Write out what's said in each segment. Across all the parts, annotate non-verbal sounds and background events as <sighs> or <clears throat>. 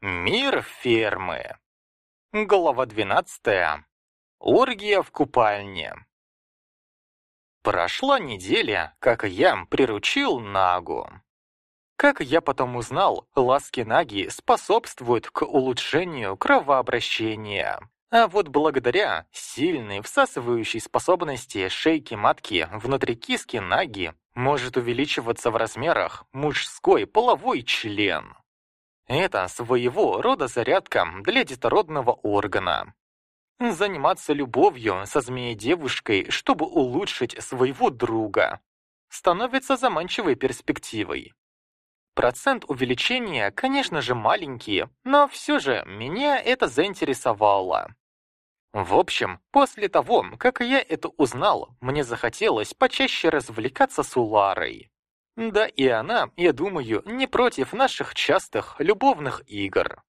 Мир фермы. Глава 12. Оргия в купальне. Прошла неделя, как я приручил Нагу. Как я потом узнал, ласки Наги способствуют к улучшению кровообращения. А вот благодаря сильной всасывающей способности шейки матки внутри киски Наги может увеличиваться в размерах мужской половой член. Это своего рода зарядка для детородного органа. Заниматься любовью со змеей-девушкой, чтобы улучшить своего друга, становится заманчивой перспективой. Процент увеличения, конечно же, маленький, но все же меня это заинтересовало. В общем, после того, как я это узнал, мне захотелось почаще развлекаться с Уларой. Да и она, я думаю, не против наших частых любовных игр.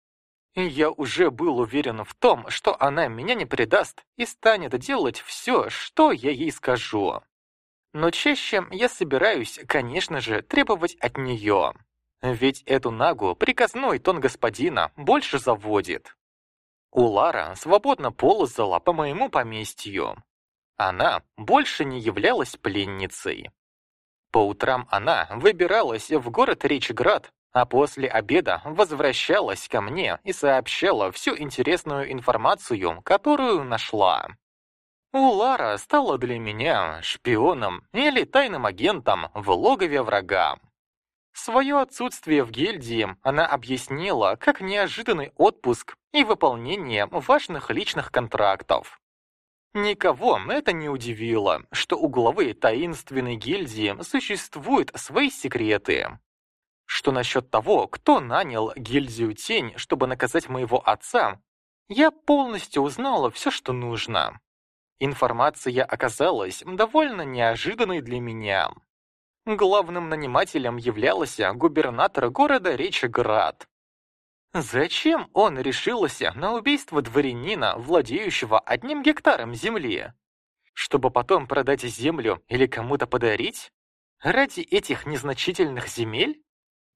Я уже был уверен в том, что она меня не предаст и станет делать все, что я ей скажу. Но чаще я собираюсь, конечно же, требовать от нее. Ведь эту нагу приказной тон господина больше заводит. Улара свободно ползала по моему поместью. Она больше не являлась пленницей. По утрам она выбиралась в город Речеград, а после обеда возвращалась ко мне и сообщала всю интересную информацию, которую нашла. Улара стала для меня шпионом или тайным агентом в логове врага. Свое отсутствие в гильдии она объяснила как неожиданный отпуск и выполнение важных личных контрактов. Никого это не удивило, что у главы таинственной гильдии существуют свои секреты. Что насчет того, кто нанял гильдию Тень, чтобы наказать моего отца, я полностью узнала все, что нужно. Информация оказалась довольно неожиданной для меня. Главным нанимателем являлся губернатор города Речеград, Зачем он решился на убийство дворянина, владеющего одним гектаром земли? Чтобы потом продать землю или кому-то подарить? Ради этих незначительных земель?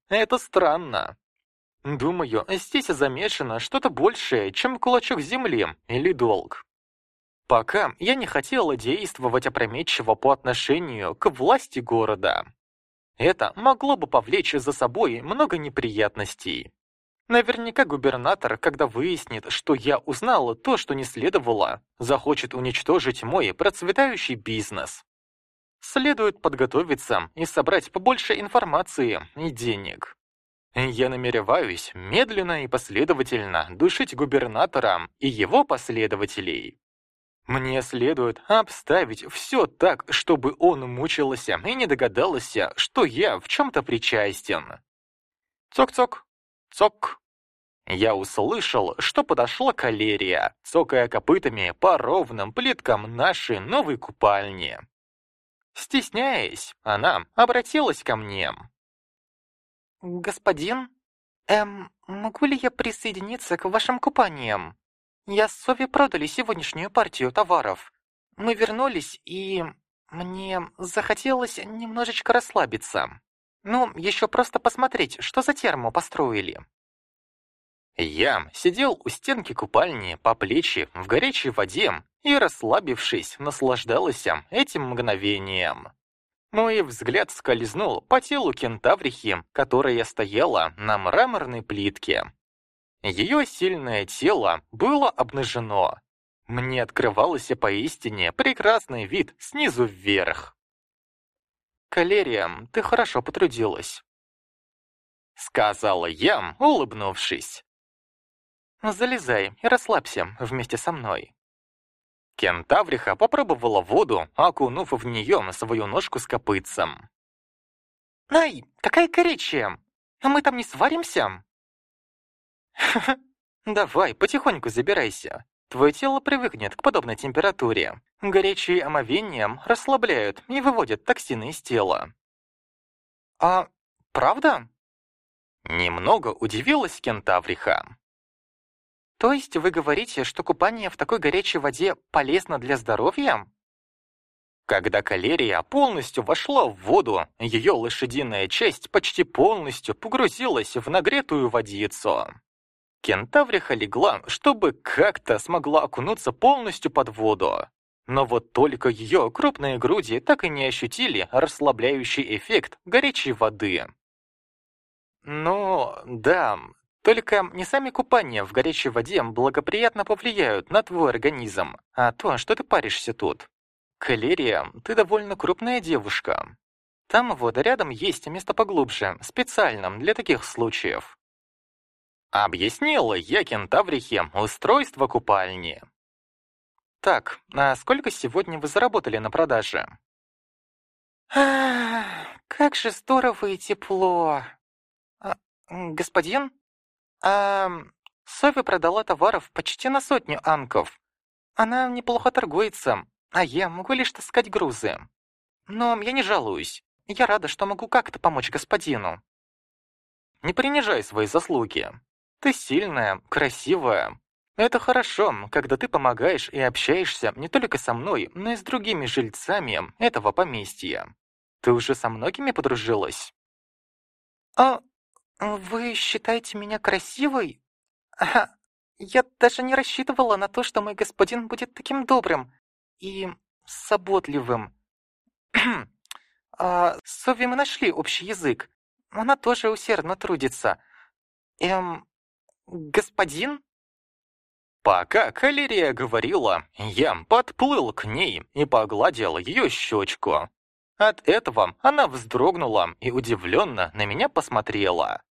Это странно. Думаю, здесь замешано что-то большее, чем кулачок земли или долг. Пока я не хотела действовать опрометчиво по отношению к власти города. Это могло бы повлечь за собой много неприятностей. Наверняка губернатор, когда выяснит, что я узнала то, что не следовало, захочет уничтожить мой процветающий бизнес. Следует подготовиться и собрать побольше информации и денег. Я намереваюсь медленно и последовательно душить губернатора и его последователей. Мне следует обставить все так, чтобы он мучился и не догадался, что я в чем-то причастен. Цок-цок. Цок! Я услышал, что подошла калерия, цокая копытами по ровным плиткам нашей новой купальни. Стесняясь, она обратилась ко мне. «Господин, эм, могу ли я присоединиться к вашим купаниям? Я с Сови продали сегодняшнюю партию товаров. Мы вернулись, и мне захотелось немножечко расслабиться». Ну, еще просто посмотреть, что за терму построили. Я сидел у стенки купальни по плечи в горячей воде и, расслабившись, наслаждался этим мгновением. Мой взгляд скользнул по телу кентаврихи, которая стояла на мраморной плитке. Ее сильное тело было обнажено. Мне открывался поистине прекрасный вид снизу вверх. «Калерия, ты хорошо потрудилась», — сказала я, улыбнувшись. «Залезай и расслабься вместе со мной». Кентавриха попробовала воду, окунув в нее свою ножку с копытцем. «Ай, какая горячая! Мы там не сваримся?» <laughs> давай, потихоньку забирайся. Твое тело привыкнет к подобной температуре. Горячие омовения расслабляют и выводят токсины из тела. А правда? Немного удивилась кентавриха. То есть вы говорите, что купание в такой горячей воде полезно для здоровья? Когда калерия полностью вошла в воду, ее лошадиная часть почти полностью погрузилась в нагретую водицу. Кентавриха легла, чтобы как-то смогла окунуться полностью под воду. Но вот только ее крупные груди так и не ощутили расслабляющий эффект горячей воды. Ну, да, только не сами купания в горячей воде благоприятно повлияют на твой организм, а то, что ты паришься тут. Калерия, ты довольно крупная девушка. Там вот рядом есть место поглубже, специальным для таких случаев. Объяснила я кентаврихе устройство купальни. Так, а сколько сегодня вы заработали на продаже? Как же здорово и тепло. А, господин? А, Софи продала товаров почти на сотню анков. Она неплохо торгуется, а я могу лишь таскать грузы. Но я не жалуюсь. Я рада, что могу как-то помочь господину. Не принижай свои заслуги. Ты сильная, красивая, это хорошо, когда ты помогаешь и общаешься не только со мной, но и с другими жильцами этого поместья. Ты уже со многими подружилась? А вы считаете меня красивой? А, я даже не рассчитывала на то, что мой господин будет таким добрым и заботливым. а, с Сови мы нашли общий язык. Она тоже усердно трудится. Эм, господин? Пока Калерия говорила, я подплыл к ней и погладил ее щечку. От этого она вздрогнула и удивленно на меня посмотрела.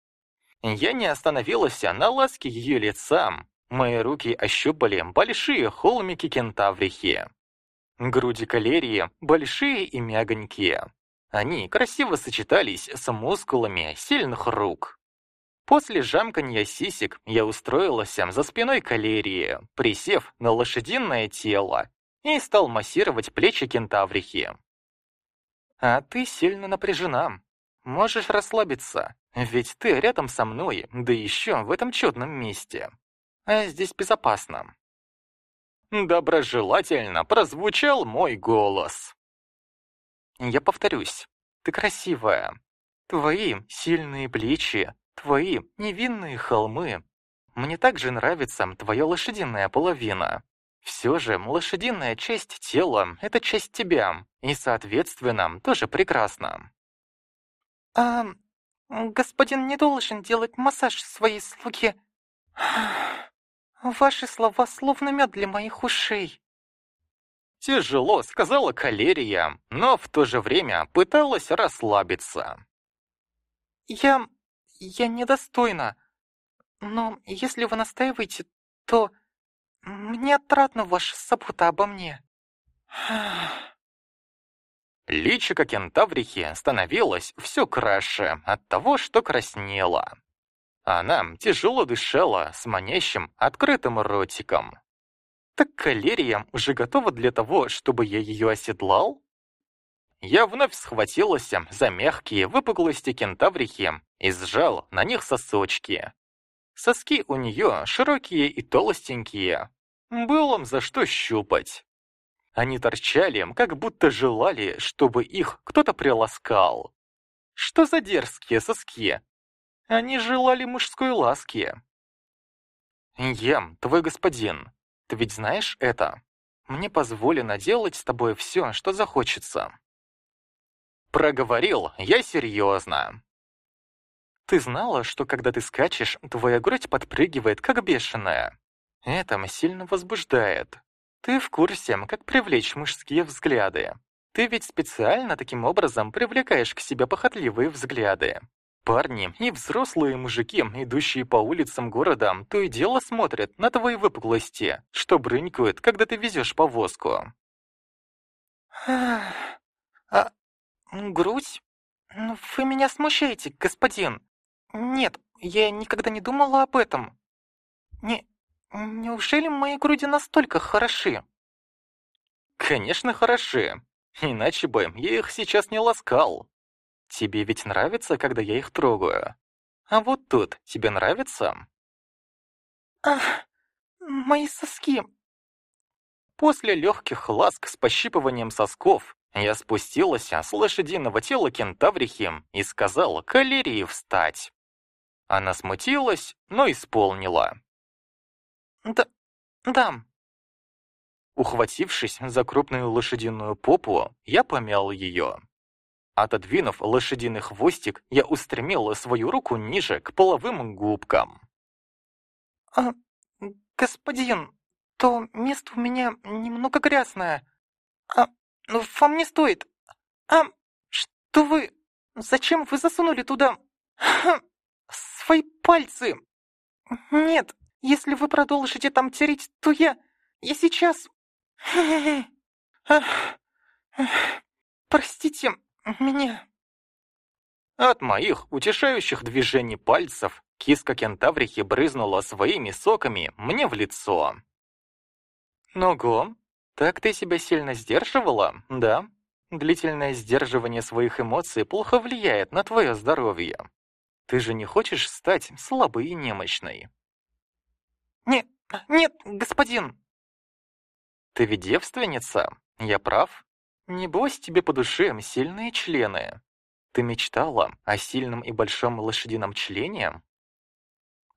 Я не остановился на ласке ее лица. Мои руки ощупали большие холмики кентаврихи. Груди калерии большие и мягонькие. Они красиво сочетались с мускулами сильных рук. После жамканья сисек я устроилась за спиной калерии, присев на лошадиное тело, и стал массировать плечи кентаврихи. «А ты сильно напряжена. Можешь расслабиться, ведь ты рядом со мной, да еще в этом чудном месте. А здесь безопасно». Доброжелательно прозвучал мой голос. Я повторюсь, ты красивая. Твои сильные плечи, Твои невинные холмы. Мне также нравится твоя лошадиная половина. Все же лошадиная часть тела — это часть тебя, и, соответственно, тоже прекрасно. А господин не должен делать массаж своей слуге. <sighs> Ваши слова словно мед для моих ушей. Тяжело, сказала Калерия, но в то же время пыталась расслабиться. Я я недостойна. Но если вы настаиваете, то мне отрадна ваша забота обо мне. Личико кентаврихи становилось все краше от того, что краснело. Она тяжело дышала с манящим открытым ротиком. Так калерия уже готова для того, чтобы я ее оседлал? Я вновь схватилась за мягкие выпуклости кентаврихи и сжал на них сосочки. Соски у нее широкие и толстенькие. Было за что щупать. Они торчали, как будто желали, чтобы их кто-то приласкал. Что за дерзкие соски? Они желали мужской ласки. «Ем, твой господин, ты ведь знаешь это? Мне позволено делать с тобой все, что захочется». Проговорил я серьезно. Ты знала, что когда ты скачешь, твоя грудь подпрыгивает, как бешеная? Это сильно возбуждает. Ты в курсе, как привлечь мужские взгляды. Ты ведь специально таким образом привлекаешь к себе похотливые взгляды. Парни и взрослые мужики, идущие по улицам города, то и дело смотрят на твои выпуклости, что брынькают, когда ты везешь повозку. А, грудь? Ну, вы меня смущаете, господин. Нет, я никогда не думала об этом. Не... Неужели мои груди настолько хороши? Конечно, хороши. Иначе бы я их сейчас не ласкал. Тебе ведь нравится, когда я их трогаю? А вот тут тебе нравится? Ах, мои соски. После легких ласк с пощипыванием сосков я спустилась с лошадиного тела кентаврихи и сказал калерии встать. Она смутилась, но исполнила. да, дам». Ухватившись за крупную лошадиную попу, я помял ее. Отодвинув лошадиный хвостик, я устремил свою руку ниже, к половым губкам. «А, господин, то место у меня немного грязное. А, вам не стоит. А, что вы... Зачем вы засунули туда... <clears throat> свои пальцы? Нет, если вы продолжите там тереть, то я... Я сейчас... <clears throat> Простите меня. От моих утешающих движений пальцев киска кентаврихи брызнула своими соками мне в лицо. «Ого, так ты себя сильно сдерживала, да? Длительное сдерживание своих эмоций плохо влияет на твое здоровье. Ты же не хочешь стать слабой и немощной?» «Нет, нет, господин!» «Ты ведь девственница, я прав? Небось тебе по душе сильные члены. Ты мечтала о сильном и большом лошадином члене?»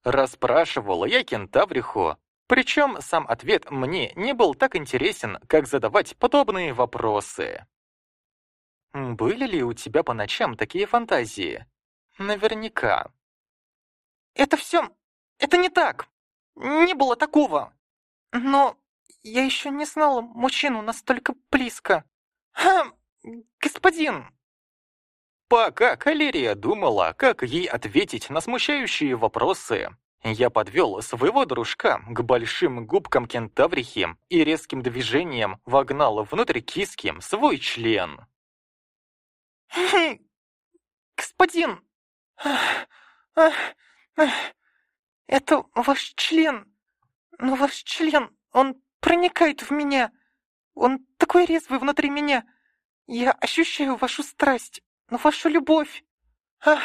Расспрашивала я кентавриху, причем сам ответ мне не был так интересен, как задавать подобные вопросы. «Были ли у тебя по ночам такие фантазии?» «Наверняка». «Это все... это не так! Не было такого! Но я еще не знала мужчину настолько близко. Ха, господин!» Пока Калерия думала, как ей ответить на смущающие вопросы, я подвел своего дружка к большим губкам кентаврихи и резким движением вогнал внутрь киски свой член. «Господин! Это ваш член! Но ваш член, он проникает в меня! Он такой резвый внутри меня! Я ощущаю вашу страсть, вашу любовь! Ах,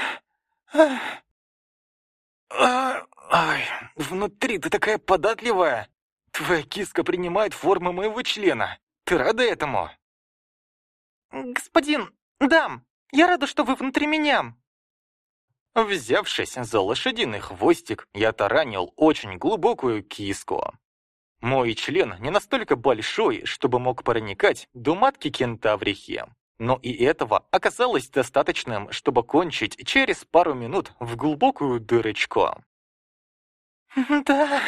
ах. А, ай, внутри ты такая податливая. Твоя киска принимает форму моего члена. Ты рада этому? Господин, дам, я рада, что вы внутри меня. Взявшись за лошадиный хвостик, я таранил очень глубокую киску. Мой член не настолько большой, чтобы мог проникать до матки кентаврихи. Но и этого оказалось достаточным, чтобы кончить через пару минут в глубокую дырочку. <laughs> «Да,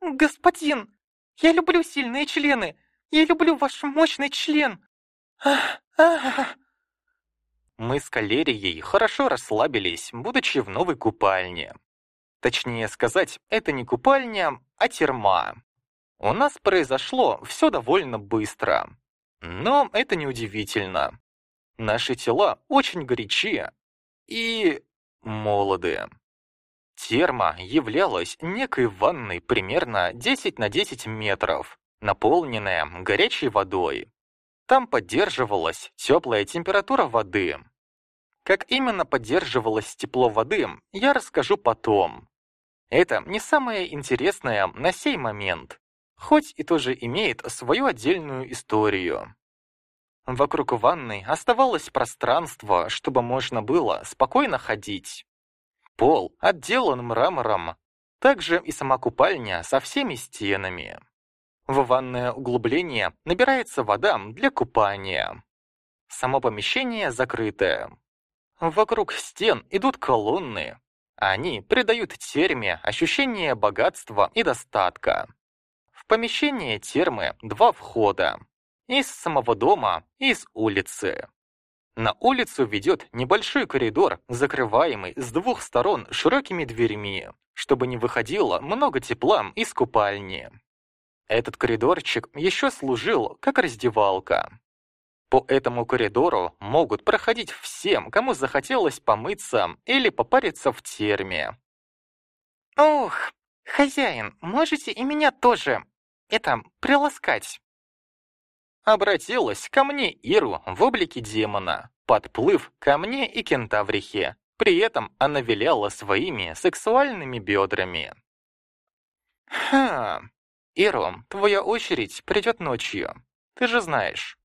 господин, я люблю сильные члены. Я люблю ваш мощный член. Мы с Калерией хорошо расслабились, будучи в новой купальне. Точнее сказать, это не купальня, а терма. У нас произошло все довольно быстро. Но это неудивительно. Наши тела очень горячие и молодые. Терма являлась некой ванной примерно 10 на 10 метров, наполненная горячей водой. Там поддерживалась теплая температура воды. Как именно поддерживалось тепло воды, я расскажу потом. Это не самое интересное на сей момент, хоть и тоже имеет свою отдельную историю. Вокруг ванны оставалось пространство, чтобы можно было спокойно ходить. Пол отделан мрамором, также и сама купальня со всеми стенами. В ванное углубление набирается вода для купания. Само помещение закрытое. Вокруг стен идут колонны. Они придают терме ощущение богатства и достатка. В помещение термы два входа из самого дома, и с улицы. На улицу ведет небольшой коридор, закрываемый с двух сторон широкими дверьми, чтобы не выходило много тепла из купальни. Этот коридорчик еще служил как раздевалка. По этому коридору могут проходить всем, кому захотелось помыться или попариться в терме. «Ох, хозяин, можете и меня тоже, это, приласкать?» Обратилась ко мне Иру в облике демона, подплыв ко мне и кентаврихе. При этом она виляла своими сексуальными бедрами. «Ха, Иру, твоя очередь придет ночью, ты же знаешь».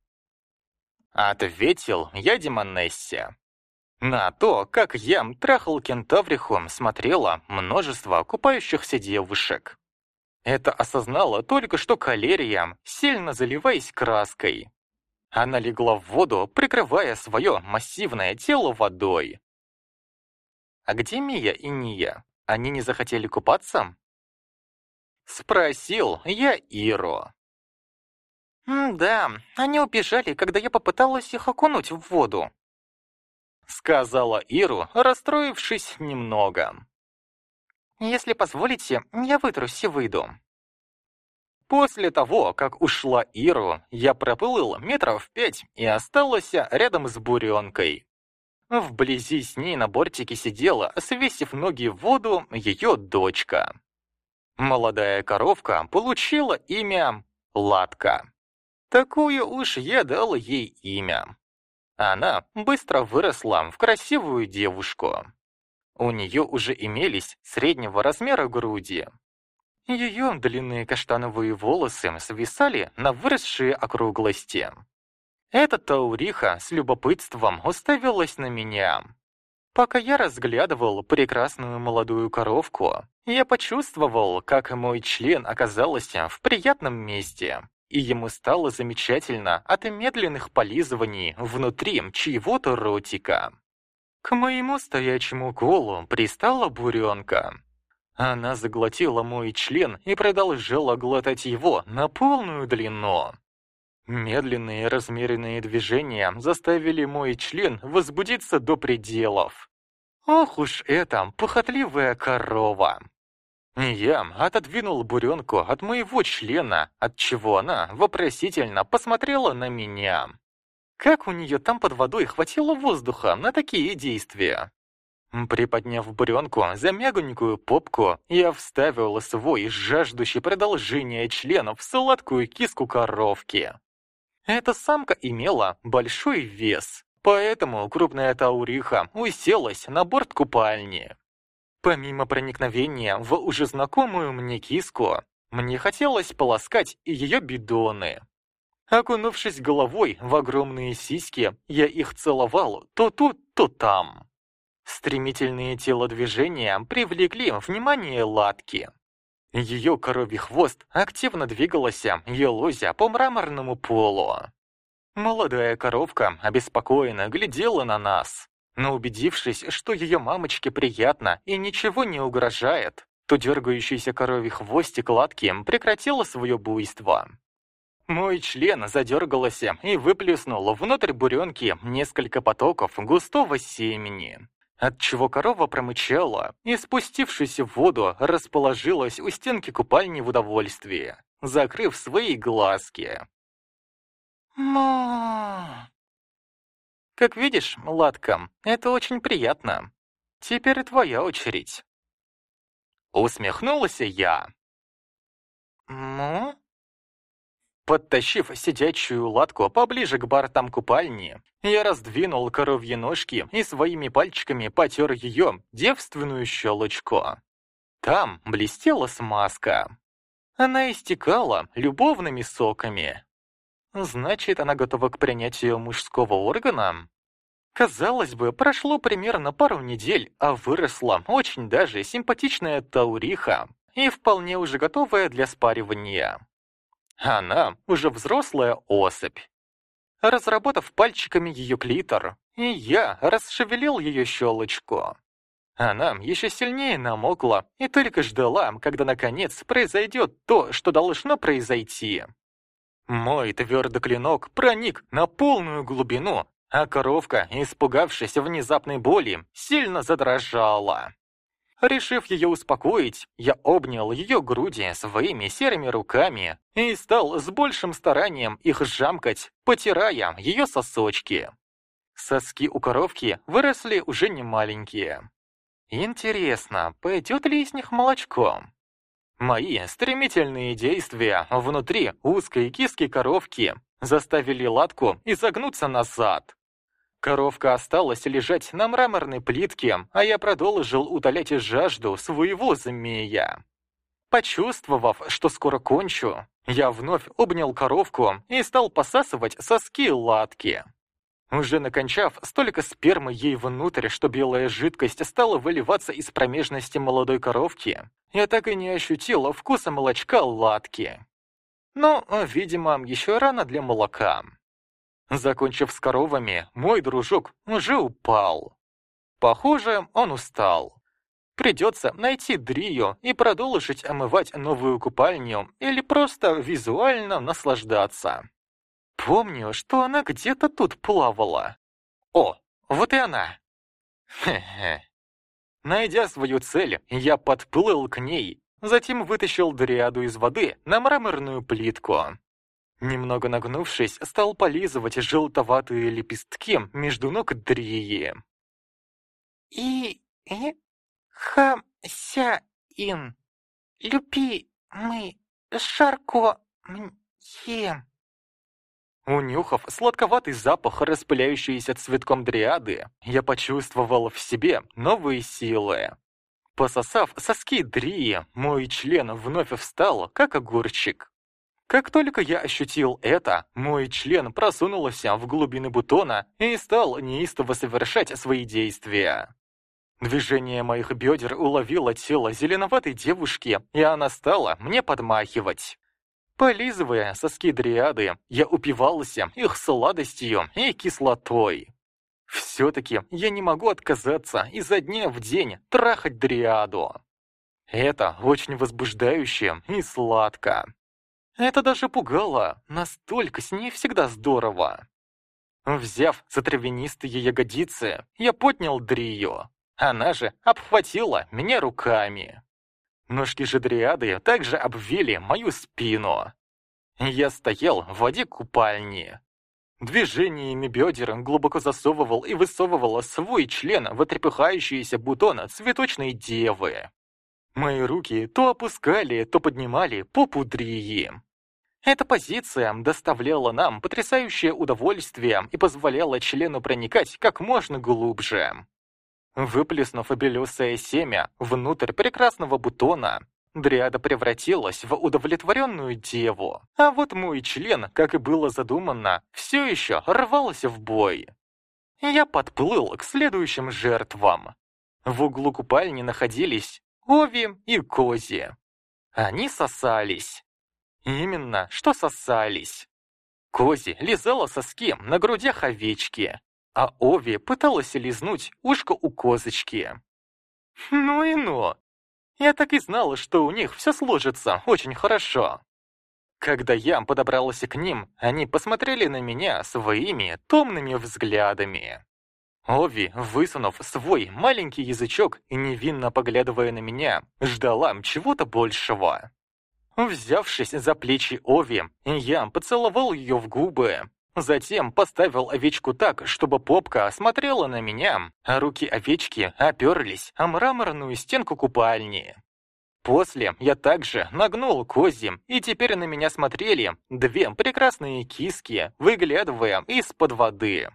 Ответил я Демонессе. На то, как я трахал кентавриху, смотрело множество купающихся девушек. Это осознала только что калерия, сильно заливаясь краской. Она легла в воду, прикрывая свое массивное тело водой. «А где Мия и Ния? Они не захотели купаться?» Спросил я Иру. «Да, они убежали, когда я попыталась их окунуть в воду», сказала Иру, расстроившись немного. «Если позволите, я вытрусь и выйду». После того, как ушла Иру, я проплыл метров пять и остался рядом с буренкой. Вблизи с ней на бортике сидела, свесив ноги в воду, ее дочка. Молодая коровка получила имя Латка. Такую уж я дал ей имя. Она быстро выросла в красивую девушку. У нее уже имелись среднего размера груди. Ее длинные каштановые волосы свисали на выросшие округлости. Эта Тауриха с любопытством уставилась на меня. Пока я разглядывал прекрасную молодую коровку, я почувствовал, как мой член оказался в приятном месте и ему стало замечательно от медленных полизываний внутри чьего-то ротика. К моему стоячему колу пристала буренка. Она заглотила мой член и продолжала глотать его на полную длину. Медленные размеренные движения заставили мой член возбудиться до пределов. Ох уж эта похотливая корова! Я отодвинул буренку от моего члена, от чего она вопросительно посмотрела на меня. Как у нее там под водой хватило воздуха на такие действия? Приподняв буренку за мягонькую попку, я вставил свой жаждущий продолжения члена в сладкую киску коровки. Эта самка имела большой вес, поэтому крупная тауриха уселась на борт купальни. Помимо проникновения в уже знакомую мне киску, мне хотелось полоскать ее бидоны. Окунувшись головой в огромные сиськи, я их целовал то тут, то там. Стремительные телодвижения привлекли внимание Латки. Ее коровий хвост активно двигался, елозя по мраморному полу. Молодая коровка обеспокоенно глядела на нас. Но убедившись, что ее мамочке приятно и ничего не угрожает, то дергающийся коровий хвостик латки прекратила свое буйство. Мой член задергался и выплеснул внутрь буренки несколько потоков густого семени, отчего корова промычала и, спустившись в воду, расположилась у стенки купальни в удовольствии, закрыв свои глазки. «Ма!» Как видишь, Ладка, это очень приятно. Теперь твоя очередь. Усмехнулся я. Ну? Подтащив сидячую латку поближе к бортам купальни, я раздвинул коровьи ножки и своими пальчиками потер ее девственную щелочку. Там блестела смазка. Она истекала любовными соками. Значит, она готова к принятию мужского органа? Казалось бы, прошло примерно пару недель, а выросла очень даже симпатичная Тауриха и вполне уже готовая для спаривания. Она уже взрослая особь. Разработав пальчиками ее клитор, и я расшевелил ее щелочку. Она еще сильнее намокла и только ждала, когда наконец произойдет то, что должно произойти. Мой твердый клинок проник на полную глубину, а коровка, испугавшись внезапной боли, сильно задрожала. Решив ее успокоить, я обнял ее груди своими серыми руками и стал с большим старанием их жамкать, потирая ее сосочки. Соски у коровки выросли уже не маленькие. Интересно, пойдет ли из них молочко? Мои стремительные действия внутри узкой киски коровки заставили латку изогнуться назад. Коровка осталась лежать на мраморной плитке, а я продолжил утолять жажду своего змея. Почувствовав, что скоро кончу, я вновь обнял коровку и стал посасывать соски латки. Уже накончав столько спермы ей внутрь, что белая жидкость стала выливаться из промежности молодой коровки, я так и не ощутила вкуса молочка ладки. Но, видимо, еще рано для молока. Закончив с коровами, мой дружок уже упал. Похоже, он устал. Придется найти Дрию и продолжить омывать новую купальню или просто визуально наслаждаться. Помню, что она где-то тут плавала. О, вот и она. Хе-хе. Найдя свою цель, я подплыл к ней, затем вытащил дриаду из воды на мраморную плитку. Немного нагнувшись, стал полизывать желтоватые лепестки между ног Дрии. И... и... ха-ся-ин. Люби мы шарко мне. Унюхав сладковатый запах, распыляющийся цветком дриады, я почувствовал в себе новые силы. Пососав соски дрии, мой член вновь встал, как огурчик. Как только я ощутил это, мой член просунулся в глубины бутона и стал неистово совершать свои действия. Движение моих бедер уловило тело зеленоватой девушки, и она стала мне подмахивать. Полизывая соски дриады, я упивался их сладостью и кислотой. Все-таки я не могу отказаться изо дня в день трахать дриаду. Это очень возбуждающе и сладко. Это даже пугало, настолько с ней всегда здорово. Взяв за травянистые ягодицы, я поднял Дрию. Она же обхватила меня руками. Ножки же дриады также обвили мою спину. Я стоял в воде купальни. Движениями бедер глубоко засовывал и высовывал свой член в отрепыхающиеся бутоны цветочной девы. Мои руки то опускали, то поднимали попу Дрии. Эта позиция доставляла нам потрясающее удовольствие и позволяла члену проникать как можно глубже. Выплеснув белесое семя внутрь прекрасного бутона, Дриада превратилась в удовлетворенную деву. А вот мой член, как и было задумано, все еще рвался в бой. Я подплыл к следующим жертвам. В углу купальни находились Ови и Кози. Они сосались. Именно, что сосались. Кози лизала соски на грудях овечки, а Ови пыталась лизнуть ушко у козочки. Ну и ну. Я так и знала, что у них все сложится очень хорошо. Когда я подобрался к ним, они посмотрели на меня своими томными взглядами. Ови, высунув свой маленький язычок и невинно поглядывая на меня, ждала чего-то большего. Взявшись за плечи Ови, я поцеловал ее в губы, Затем поставил овечку так, чтобы попка смотрела на меня, а руки овечки оперлись о мраморную стенку купальни. После я также нагнул кози, и теперь на меня смотрели две прекрасные киски, выглядывая из-под воды.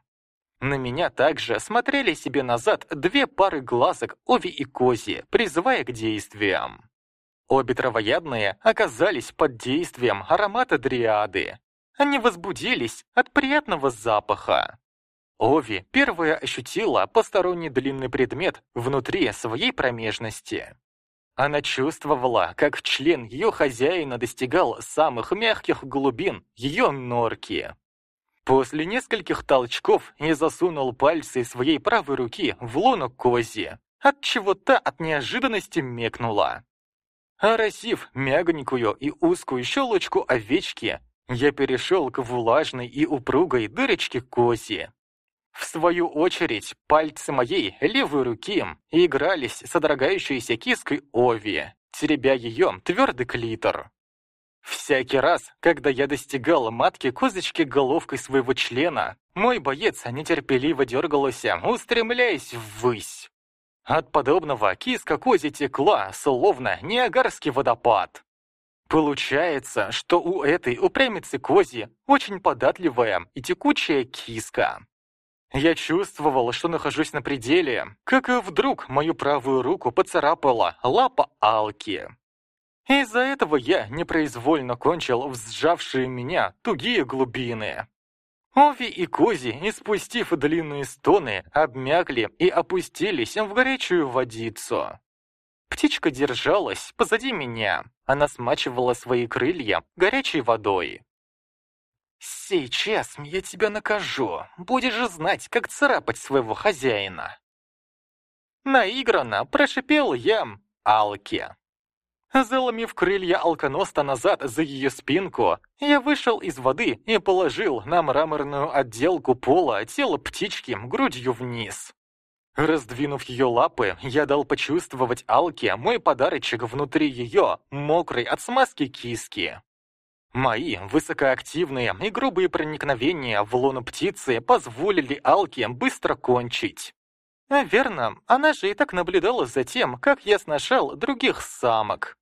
На меня также смотрели себе назад две пары глазок Ови и Кози, призывая к действиям. Обе травоядные оказались под действием аромата дриады, они возбудились от приятного запаха. Ови первая ощутила посторонний длинный предмет внутри своей промежности. Она чувствовала, как член ее хозяина достигал самых мягких глубин ее норки. После нескольких толчков я засунул пальцы своей правой руки в лоно кози, отчего та от неожиданности мекнула. Оросив мягонькую и узкую щелочку овечки, я перешел к влажной и упругой дырочке кози. В свою очередь, пальцы моей левой руки игрались с содрогающейся киской Ови, теребя ее твердый клитор. Всякий раз, когда я достигал матки козочки головкой своего члена, мой боец нетерпеливо дергался, устремляясь ввысь. От подобного киска кози текла, словно неагарский водопад. Получается, что у этой упрямицы кози очень податливая и текучая киска. Я чувствовал, что нахожусь на пределе, как и вдруг мою правую руку поцарапала лапа Алки. Из-за этого я непроизвольно кончил в сжавшие меня тугие глубины. Ови и Кози, испустив длинные стоны, обмякли и опустились в горячую водицу. Птичка держалась позади меня. Она смачивала свои крылья горячей водой. «Сейчас я тебя накажу. Будешь же знать, как царапать своего хозяина». Наигранно прошипел я Алке. Заломив крылья алконоста назад за ее спинку, я вышел из воды и положил на мраморную отделку пола тело птички грудью вниз. Раздвинув ее лапы, я дал почувствовать Алке мой подарочек внутри ее, мокрой от смазки киски. Мои высокоактивные и грубые проникновения в лоно птицы позволили Алке быстро кончить. Верно, она же и так наблюдала за тем, как я сношал других самок.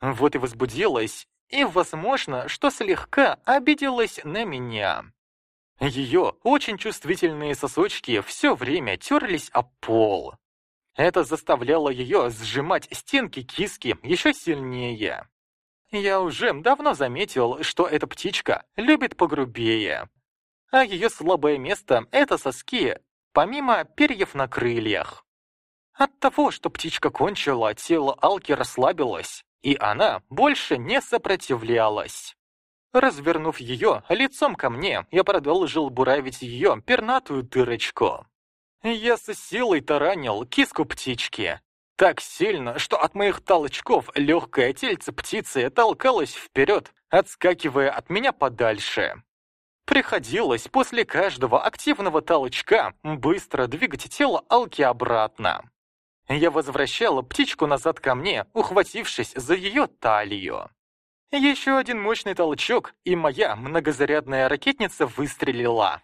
Вот и возбудилась, и, возможно, что слегка обиделась на меня. Ее очень чувствительные сосочки все время терлись о пол. Это заставляло ее сжимать стенки киски еще сильнее. Я уже давно заметил, что эта птичка любит погрубее. А ее слабое место — это соски, помимо перьев на крыльях. От того, что птичка кончила, тело Алки расслабилось, и она больше не сопротивлялась. Развернув ее лицом ко мне, я продолжил буравить ее пернатую дырочку. Я с силой таранил киску птички. Так сильно, что от моих толчков легкое тельце птицы толкалось вперед, отскакивая от меня подальше. Приходилось после каждого активного толчка быстро двигать тело Алки обратно. Я возвращала птичку назад ко мне, ухватившись за ее талию. Еще один мощный толчок, и моя многозарядная ракетница выстрелила.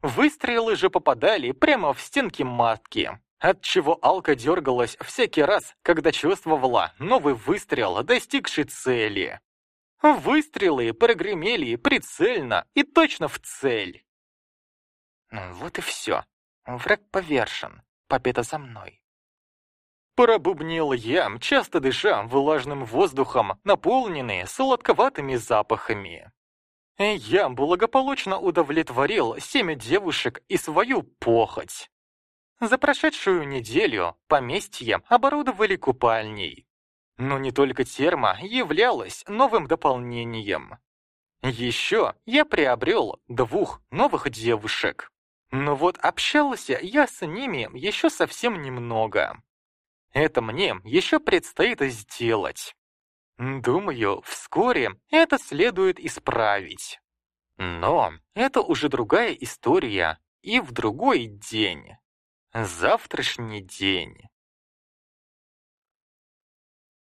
Выстрелы же попадали прямо в стенки матки, отчего Алка дергалась всякий раз, когда чувствовала новый выстрел, достигший цели. Выстрелы прогремели прицельно и точно в цель. Ну вот и все. Враг повержен. Победа за мной. Пробубнил я, часто дыша влажным воздухом, наполненный сладковатыми запахами. Я благополучно удовлетворил семя девушек и свою похоть. За прошедшую неделю поместье оборудовали купальней. Но не только терма являлась новым дополнением. Еще я приобрел двух новых девушек. Но вот общался я с ними еще совсем немного. Это мне еще предстоит сделать. Думаю, вскоре это следует исправить. Но это уже другая история и в другой день. Завтрашний день.